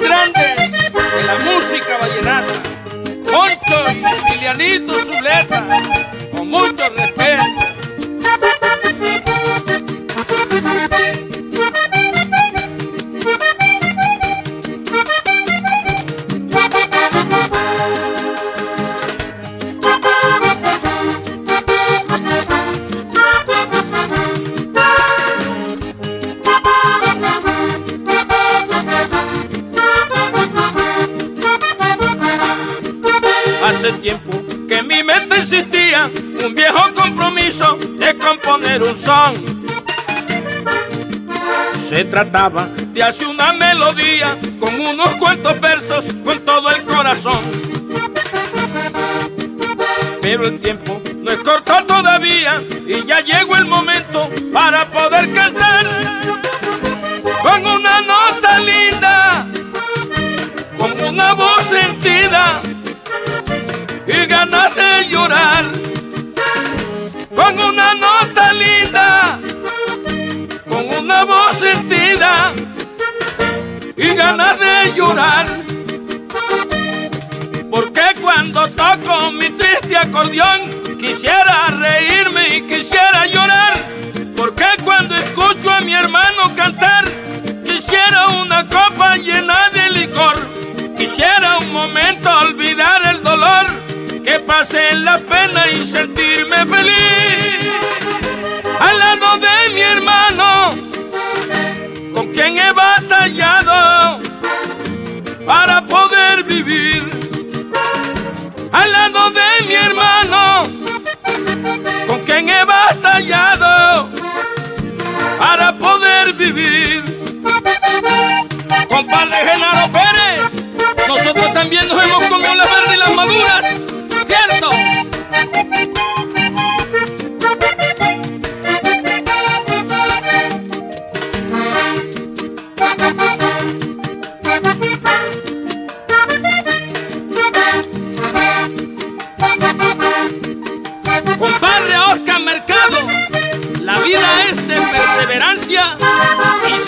grandes de la música vallenata, Poncho y Lilianito Zuleta, con mucho respeto. Que en mi mente existía un viejo compromiso de componer un son. Se trataba de hacer una melodía con unos cuantos versos con todo el corazón. Pero el tiempo no es corto todavía y ya llegó el momento para poder cantar con una nota linda, con una voz sentida ganas de llorar con una nota linda, con una voz sentida y ganas de llorar. Porque cuando toco mi triste acordeón quisiera reírme y quisiera llorar. Porque cuando escucho a mi hermano cantar pase la pena y sentirme feliz. Al lado de mi hermano con quien he batallado para poder vivir. Al lado de mi hermano con quien he batallado para poder vivir. Compadre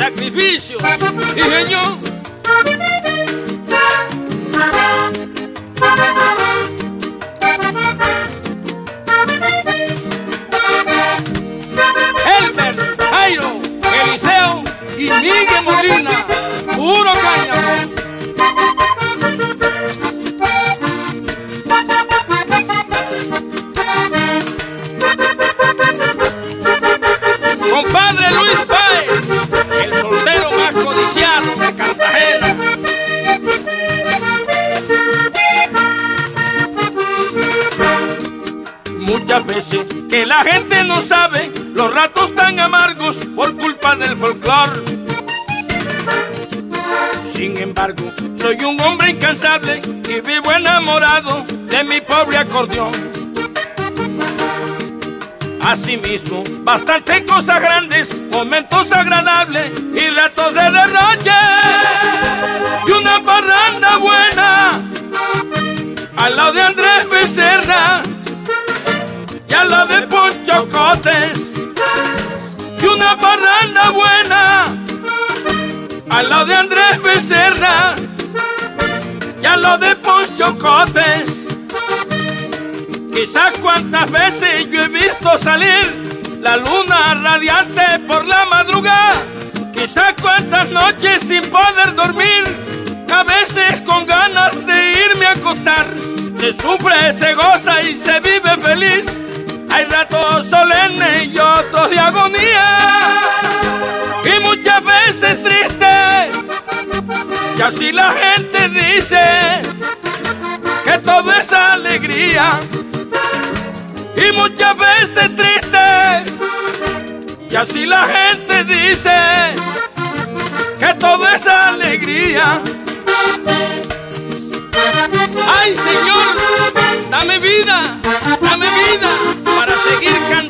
y sacrificios. Que la gente no sabe los ratos tan amargos por culpa del folclor. Sin embargo, soy un hombre incansable y vivo enamorado de mi pobre acordeón. Asimismo, bastante cosas grandes, momentos agradables y ratos de de Poncho Cotes. Y una parranda buena al lado de Andrés Becerra y al lado de Poncho Cotes. Quizás cuántas veces yo he visto salir la luna radiante por la madrugada. Quizás cuántas noches sin poder dormir, a veces con ganas de irme a acostar. Se sufre, se goza y se vive feliz. Hay ratos solemnes y otros de agonía. Y muchas veces triste. Y así la gente dice que todo es alegría y muchas veces triste. Y así la gente dice que todo es alegría. Ay Señor, dame vida, dame vida seguir cantándole